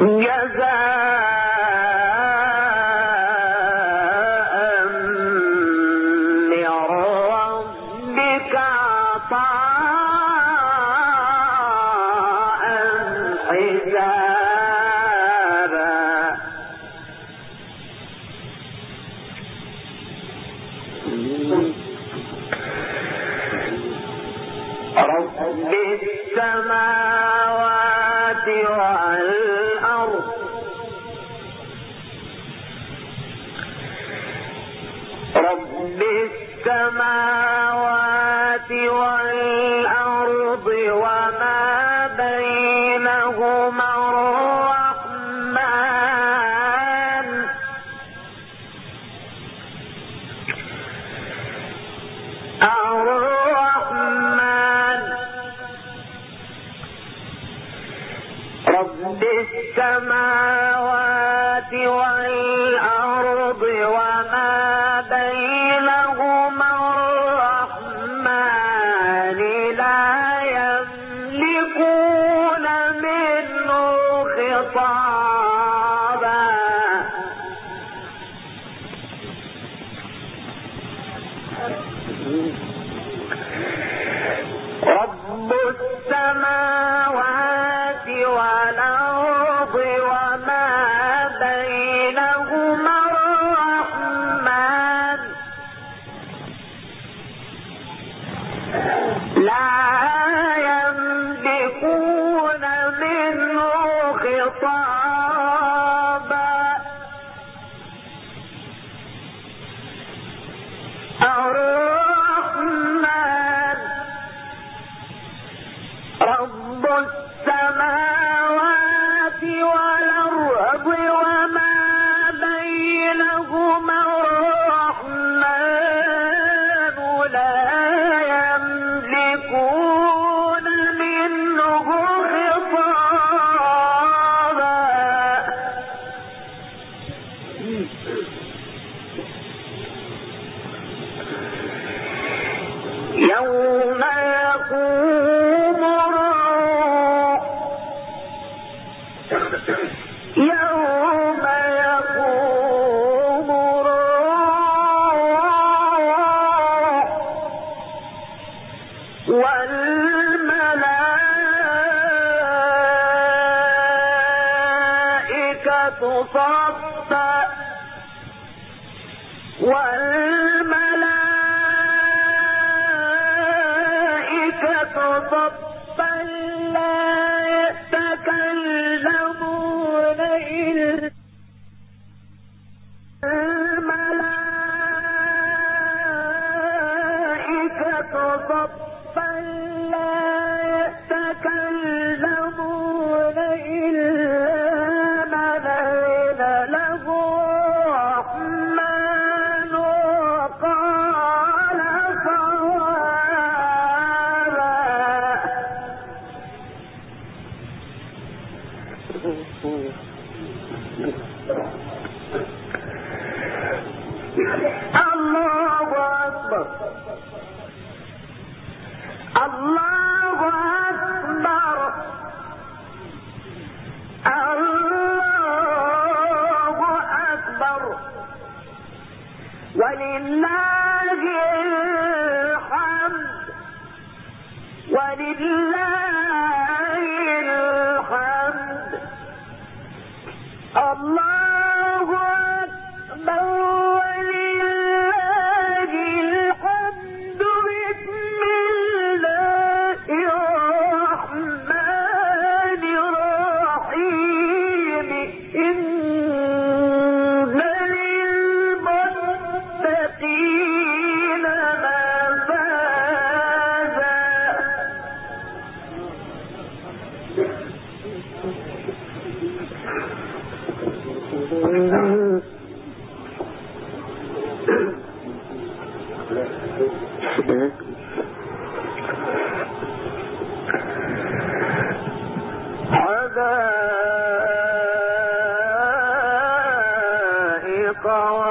جزاء bow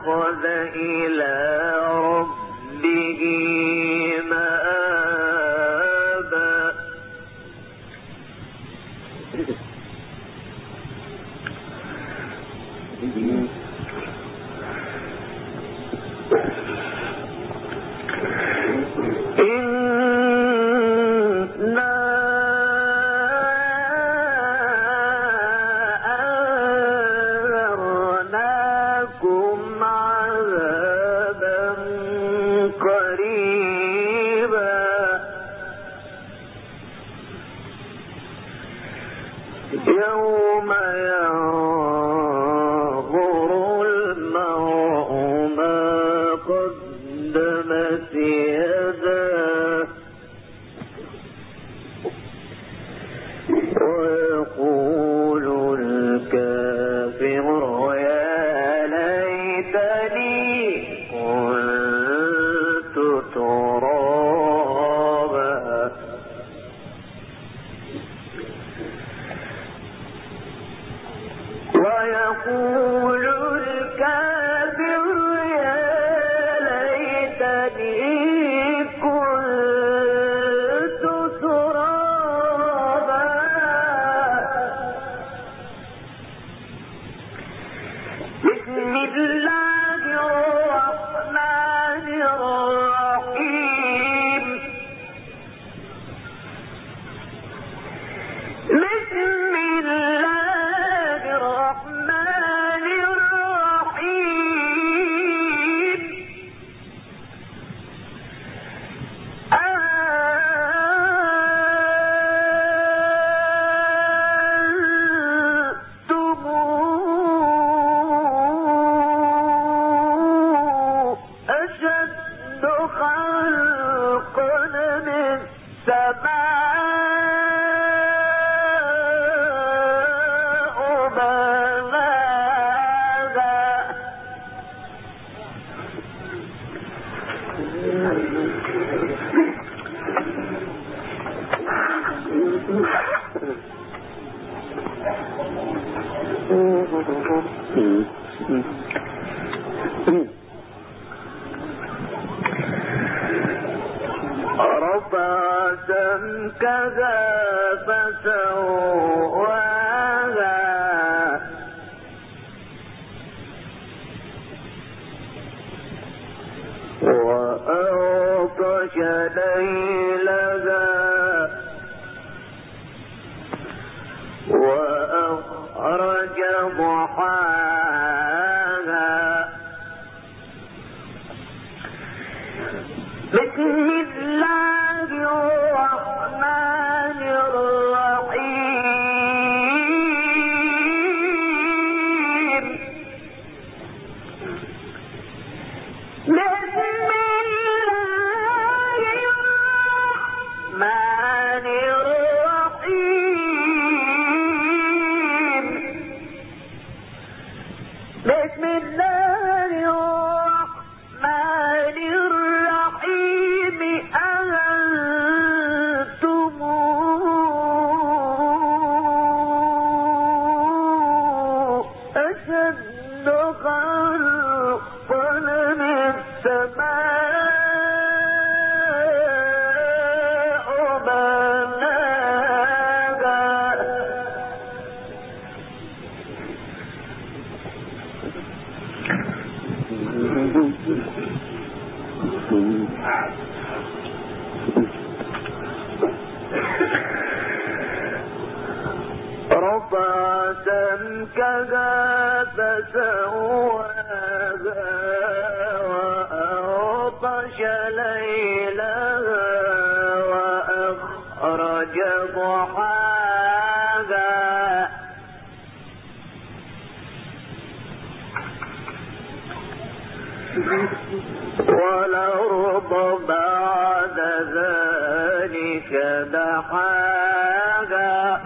اتخذ إلى رفع سمكها فسوى No رفع سمكها فسواها ليلها وأخرج ولا بعد ذلك دحاها.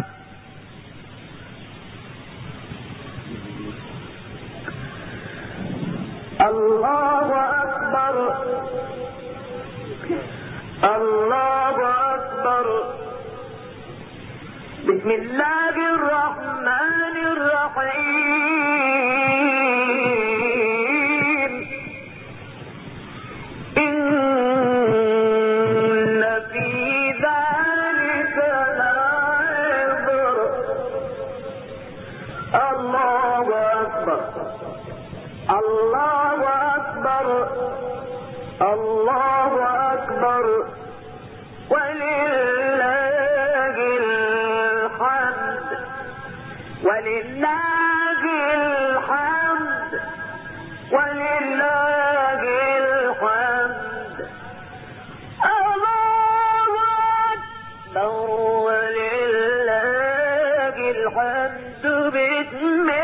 الله أكبر. الله أكبر. بسم الله الرحمن الرحيم. میں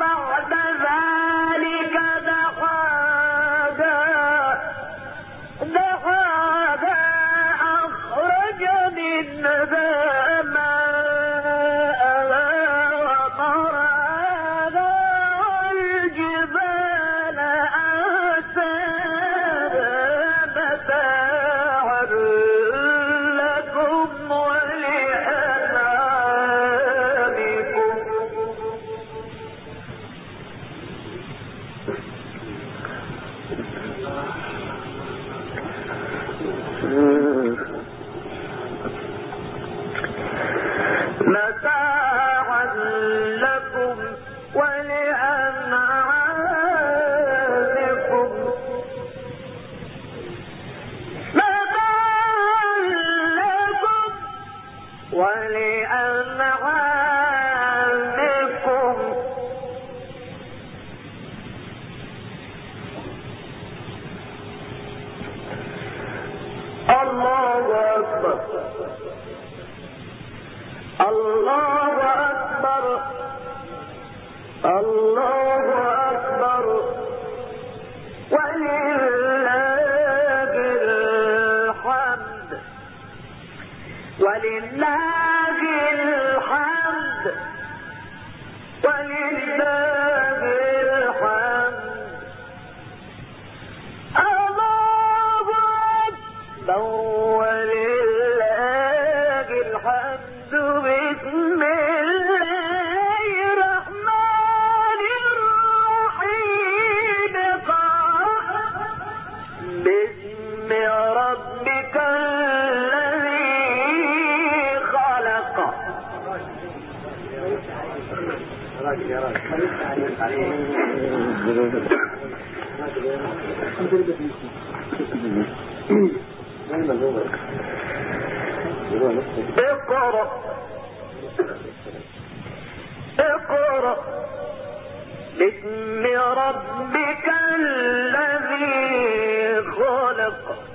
بعد الله أكبر. اقرأ. اقرأ. باسم ربك الذي خلق.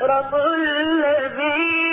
الأكرم الذي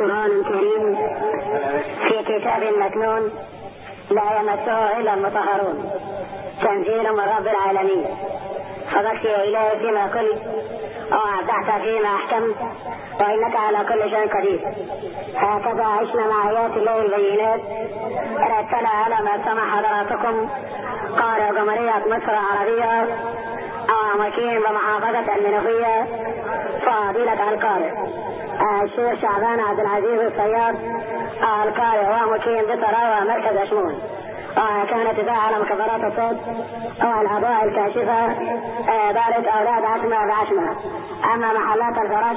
إنه قرآن كريم في كتاب مكنون لا يمسه إلا المطهرون. تنزيل من رب العالمين. فبكي إليه فيما قلت وأبدعت فيما أحكمت وإنك على كل شيء قدير. هكذا عشنا مع آيات الله البينات. رتل على ما سمع حضراتكم. قارئ جمهورية مصر العربية أو ومكين بمحافظة المنوفية فضيلة القارئ الشيخ شعبان عبد العزيز الصياد القارئ ومكين بصراوة مركز أشمون وكانت إذاعة على مكبرات الصوت. والأضواء الكاشفة. دارت أولاد عتمة بعشمة أما محلات الفراش